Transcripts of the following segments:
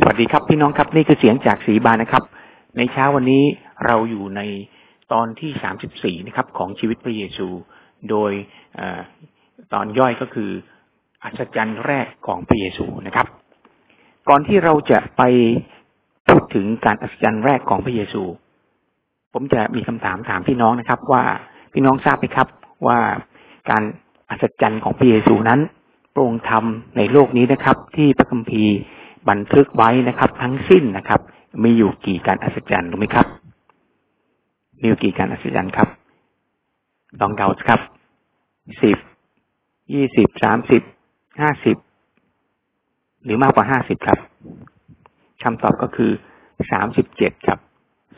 สวัสดีครับพี่น้องครับนี่คือเสียงจากสีบานนะครับ ในเช้าวันนี้เราอยู่ในตอนที่สามสิบสี่นะครับ ของชีวิตพระเยซู โดยอตอนย่อยก็คือ อัศจรรย์แรกของพระเยซูนะครับ ก่อนที่เราจะไปพูดถึงการอัศจรรย์แรกของพระเยซู ผมจะมีคำถามถามพี่น้องนะครับ ว่าพี่น้องทราบไหมครับว่าการอัศจรรย์ของพระเยซูนั้นโปร่งธรรมในโลกนี้นะครับ ที่พระคัมภีร์ บันทึกไว้นะครับ ทั้งสิ้นนะครับ มีอยู่กี่การอัศจรรย์รู้ไหมครับ มีอยู่กี่การอัศจรรย์ครับลองเดาครับสิบยี่สิบสามสิบห้าสิบหรือมากกว่าห้าสิบครับคำตอบก็คือสามสิบเจ็ดครับ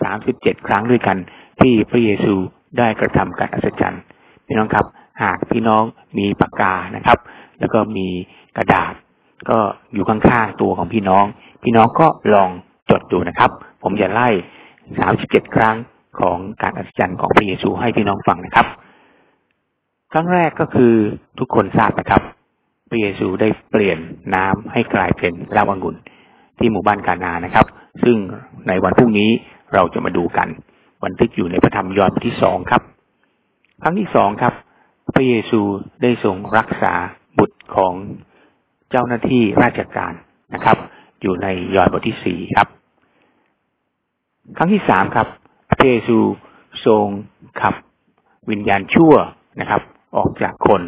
สามสิบเจ็ดครั้งด้วยกัน ที่พระเยซูได้กระทำการอัศจรรย์พี่น้องครับ หากพี่น้องมีปากกานะครับ แล้วก็มีกระดาษ ก็อยู่ข้างๆตัวของพี่น้อง พี่น้องก็ลองจดดูนะครับ ผมจะไล่สามสิบเจ็ดครั้งของการอัศจรรย์ของพระเยซูให้พี่น้องฟังนะครับ ครั้งแรกก็คือทุกคนทราบนะครับ พระเยซูได้เปลี่ยนน้ำให้กลายเป็นเหล้าองุ่นที่หมู่บ้านกานานะครับ ซึ่งในวันพรุ่งนี้เราจะมาดูกัน บันทึกอยู่ในพระธรรมยอห์นบทที่สองครับ ครั้งที่สองครับ พระเยซูได้ทรงรักษาบุตรของ เจ้าหน้าที่ราชการนะครับ อยู่ในยอห์นบทที่สี่ครับ ครั้งที่สามครับพระเยซูทรงขับวิญญาณชั่วนะครับ ออกจากคน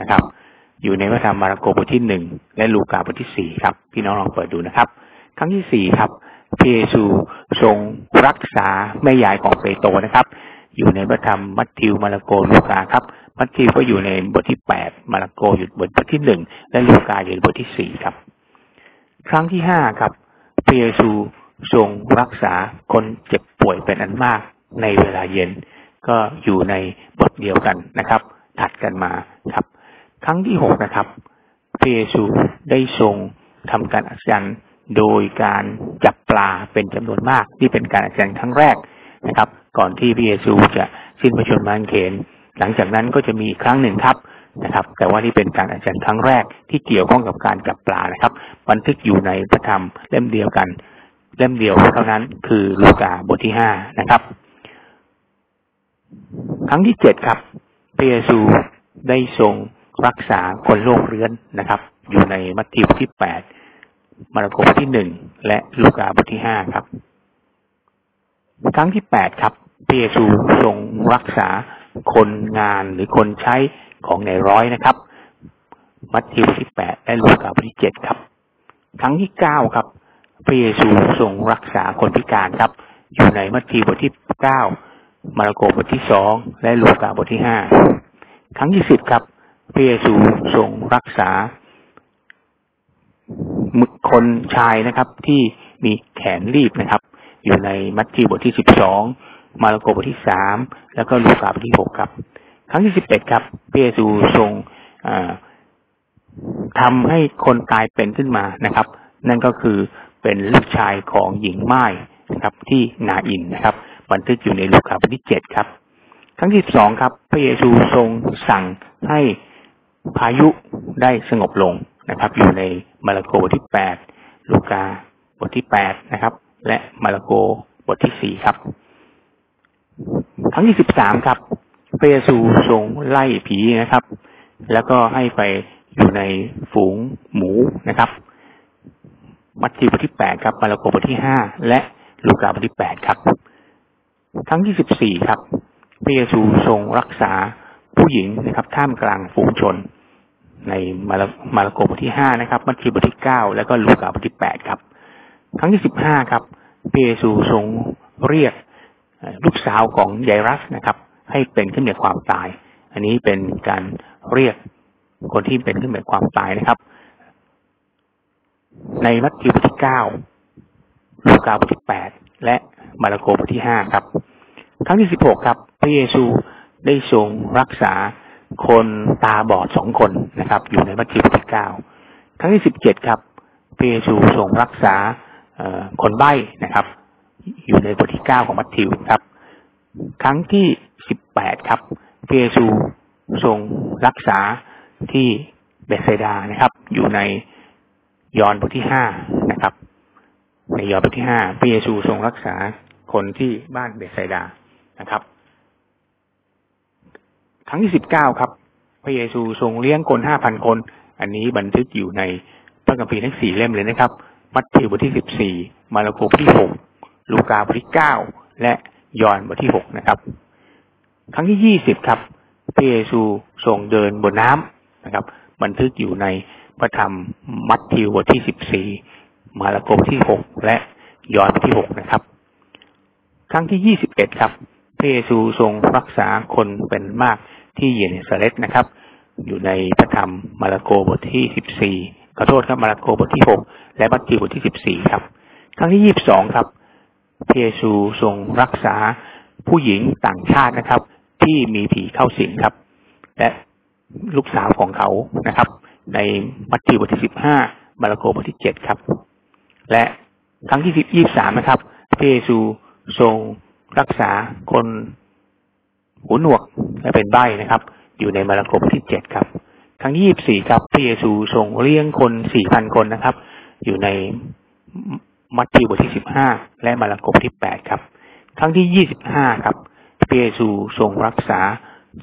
นะครับ อยู่ในพระธรรมมาระโกบทที่หนึ่งและลูกาบทที่สี่ครับ พี่น้องลองเปิดดูนะครับ ครั้งที่สี่ครับพระเยซูทรงรักษาแม่ยายของเปโตรนะครับ อยู่ในพระธรรมมัทธิวมาระโกลูกาครับ มัทธิวก็อยู่ในบทที่แปดมาระโกอยู่บทที่หนึ่งและลูกาอยู่ในบทที่สี่ครับ ครั้งที่ห้าครับพระเยซูทรงรักษาคนเจ็บป่วยเป็นอันมากในเวลาเย็น ก็อยู่ในบทเดียวกันนะครับ ถัดกันมาครับ ครั้งที่หกนะครับพระเยซูได้ทรงทำการอัศจรรย์โดยการจับปลาเป็นจำนวนมาก ที่เป็นการอัศจรรย์ครั้งแรกนะครับ ก่อนที่พระเยซูจะสิ้นพระชนม์มาเขน หลังจากนั้นก็จะมีอีกครั้งหนึ่งครับนะครับ แต่ว่านี่เป็นการอัศจรรย์ครั้งแรกที่เกี่ยวข้องกับการจับปลานะครับ บันทึกอยู่ในพระธรรมเล่มเดียวกัน เล่มเดียวเท่านั้นคือลูกาบทที่ห้านะครับ ครั้งที่เจ็ดครับพระเยซูได้ทรงรักษาคนโรคเรื้อนนะครับ อยู่ในมัทธิวบทที่แปดมาระโกบทที่หนึ่งและลูกาบทที่ห้าครับ ครั้งที่แปดครับพระเยซูทรงรักษา คนงานหรือคนใช้ของในร้อยนะครับ มัทธิวบทที่แปดและลูกาบทที่เจ็ดครับ ครั้งที่เก้าครับ พระเยซูทรงรักษาคนพิการครับ อยู่ในมัทธิวบทที่เก้ามาระโกบทที่สองและลูกาบทที่ห้าครั้งที่สิบครับ พระเยซูทรงรักษาคนชายนะครับ ที่มีแขนรีบนะครับ อยู่ในมัทธิวบทที่สิบสอง มาระโกบทที่สามแล้วก็ลูกาบทที่หกครับ ครั้งที่สิบเอ็ดครับพระเยซูทรงทำให้คนตายเป็นขึ้นมานะครับ นั่นก็คือเป็นลูกชายของหญิงไม้นะครับ ที่นาอินนะครับ บันทึกอยู่ในลูกาบทที่เจ็ดครับ ครั้งที่สองครับ พระเยซูทรงสั่งให้พายุได้สงบลงนะครับ อยู่ในมาระโกบทที่แปดลูกาบทที่แปดนะครับ และมาระโกบทที่สี่ครับ ครั้งที่สิบสามครับพระเยซูทรงไล่ผีนะครับ แล้วก็ให้ไปอยู่ในฝูงหมูนะครับมัทธิวบทที่แปดครับมาระโกบทที่ห้าและลูกาบทที่แปดครับครั้งที่สิบสี่ครับพระเยซูทรงรักษาผู้หญิงนะครับ ท่ามกลางฝูงชน ในมาระมาระโกบทที่ห้านะครับ มัทธิวบทที่เก้าแล้วก็ลูกาบทที่แปดครับครั้งที่สิบห้าครับพระเยซูทรงเรียก ลูกสาวของยายรัสนะครับ ให้เป็นขึ้นเหนือความตาย อันนี้เป็นการเรียกคนที่เป็นขึ้นเหนือความตายนะครับ ในมัทธิวบทที่เก้าลูกาบทที่แปดและมาระโกบทที่ห้าครับ ครั้งที่สิบหกครับ พระเยซูได้ทรงรักษาคนตาบอดสองคนนะครับ อยู่ในมัทธิวบทที่เก้าครั้งที่สิบเจ็ดครับพระเยซูทรงรักษาคนใบ้นะครับ อยู่ในบทที่เก้าของมัทธิวครับ ครั้งที่สิบแปดครับพระเยซูทรงรักษาที่เบสเซดานะครับ อยู่ในยอห์นบทที่ห้านะครับ ในยอห์นบทที่ห้าพระเยซูทรงรักษาคนที่บ้านเบสไซดานะครับ ครั้งที่สิบเก้าครับ พระเยซูทรงเลี้ยงคนห้าพันคน อันนี้บันทึกอยู่ในพระคัมภีร์ทั้งสี่เล่มเลยนะครับ มัทธิวบทที่สิบสี่มาระโกบทที่หก ลูกาบทที่เก้าและยอห์นบทที่หกนะครับ ครั้งที่ยี่สิบครับพระเยซูทรงเดินบนน้ำนะครับ บันทึกอยู่ในพระธรรมมัทธิวบทที่สิบสี่มาระโกบทที่หกและยอห์นบทที่หกนะครับ ครั้งที่ยี่สิบเอ็ดครับพระเยซูทรงรักษาคนเป็นมากที่เยเนซเลตนะครับ อยู่ในพระธรรมมาระโกบทที่สิบสี่ขอโทษครับมาระโกบทที่หกและมัทธิวบทที่สิบสี่ครับ ครั้งที่ยี่สิบสองครับ พระเยซูทรงรักษาผู้หญิงต่างชาตินะครับ ที่มีผีเข้าสิงครับ และลูกสาวของเขานะครับ ในมัทธิวบทที่สิบห้ามาระโกบทที่เจ็ดครับ และครั้งที่ยี่สามนะครับพระเยซูทรงรักษาคนหูหนวกและเป็นใบ้นะครับ อยู่ในมาระโกบทที่เจ็ดครับ ครั้งที่ยี่สี่ครับพระเยซูทรงเลี้ยงคนสี่พันคนนะครับ อยู่ใน มัทธิวบทที่สิบห้าและมาระโกบทที่แปดครับ ครั้งที่ยี่สิบห้าครับพระเยซูทรงรักษา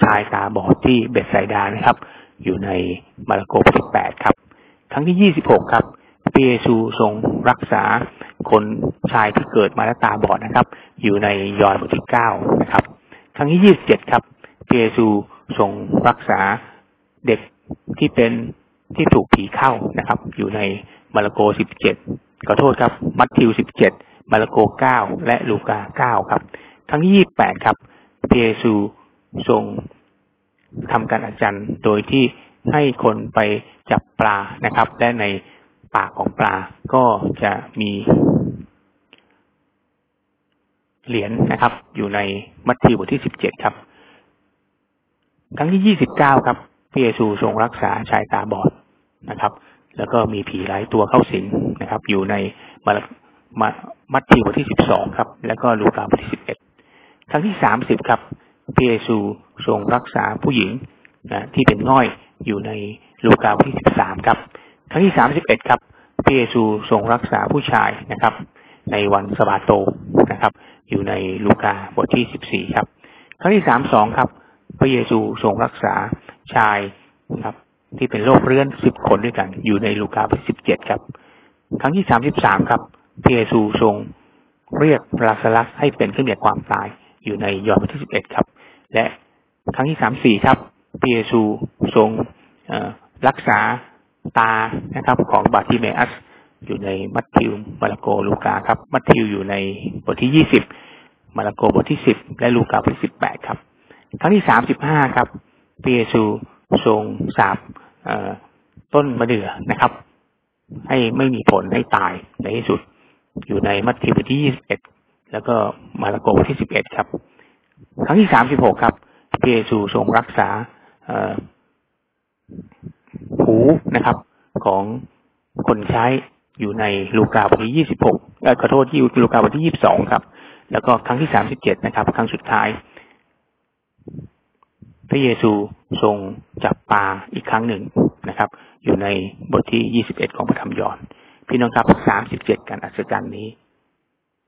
ชายตาบอดที่เบสไซดานะครับ อยู่ในมาระโกบทที่แปดครับ ครั้งที่ยี่สิบหกครับพระเยซูทรงรักษาคนชายที่เกิดมาแล้วตาบอดนะครับ อยู่ในยอห์นบทที่เก้านะครับ ครั้งที่ยี่สิบเจ็ดครับพระเยซูทรงรักษาเด็กที่เป็นที่ถูกผีเข้านะครับ อยู่ในมาระโกสิบเจ็ด ขอโทษครับ มัทธิวสิบเจ็ดมาระโกเก้าและลูกาเก้าครับครั้งที่ยี่แปดครับพระเยซูทรงทำการอาจารย์โดยที่ให้คนไปจับปลานะครับ และในปากของปลาก็จะมีเหรียญนะครับ อยู่ในมัทธิวบทที่สิบเจ็ดครับ ครั้งที่ยี่สิบเก้าครับพระเยซูทรงรักษาชายตาบอดนะครับ แล้วก็มีผีหลายตัวเข้าสิงนะครับ อยู่ในมามามัทธิวบทที่สิบสองครับ แล้วก็ลูกาบทที่สิบเอ็ดครั้งที่สามสิบครับพระเยซูทรงรักษาผู้หญิงนะที่เป็นง่อยอยู่ในลูกาบทที่สิบสามครับ ครั้งที่สามสิบเอ็ดครับพระเยซูทรงรักษาผู้ชายนะครับ ในวันสบาโตนะครับ อยู่ในลูกาบทที่สิบสี่ครับ ครั้งที่สามสองครับ พระเยซูทรงรักษาชายนะครับ ที่เป็นโรคเรื้อนสิบคนด้วยกัน อยู่ในลูกาบทสิบเจ็ดครับ ครั้งที่สามสิบสามครับพระเยซูทรงเรียกลาซาลัสให้เป็นขึ้นจากความตายอยู่ในยอห์นบทที่สิบเอ็ดครับ และครั้งที่สามสี่ครับพระเยซูทรงรักษาตานะครับของบาติเมอัส อยู่ในมัทธิวมาระโกลูกาครับ มัทธิวอยู่ในบทที่ยี่สิบมาระโกบทที่สิบและลูกาบทที่สิบแปดครับ ครั้งที่สามสิบห้าครับพระเยซูทรงสาบ ต้นมะเดื่อนะครับ ให้ไม่มีผลให้ตายในที่สุด อยู่ในมัทธิวบทที่ยี่สิบเอ็ดแล้วก็มาระโกบทที่สิบเอ็ดครับ ครั้งที่สามสิบหกครับพระเยซูทรงรักษาหูนะครับของคนใช้อยู่ในลูกาบทที่ยี่สิบหกขอโทษที่ลูกาบทที่ยี่สิบสองครับ แล้วก็ครั้งที่สามสิบเจ็ดนะครับ ครั้งสุดท้าย พระเยซูทรงจับปลาอีกครั้งหนึ่งนะครับ อยู่ในบทที่ยี่สิบเอ็ดของพระธรรมยอห์นพี่น้องครับสามสิบเจ็ดการอัศจรรย์นี้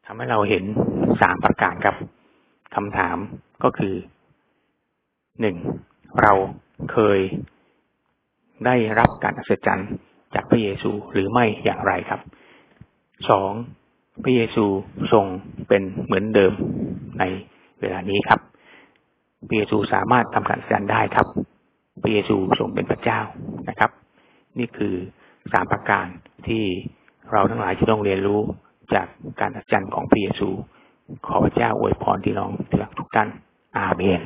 ทำให้เราเห็นสามประการครับคำถามก็คือหนึ่งเราเคยได้รับการอัศจรรย์จากพระเยซูหรือไม่อย่างไรครับสองพระเยซูทรงเป็นเหมือนเดิมในเวลานี้ครับ พระเยซูสามารถทำการอัศจรรย์ได้ครับพระเยซูทรงเป็นพระเจ้านะครับ นี่คือสามประการที่เราทั้งหลายจะต้องเรียนรู้จากการอัศจรรย์ของพระเยซู ขอพระเจ้าอวยพรที่น้องทุกท่านอาเมน